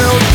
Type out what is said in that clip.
children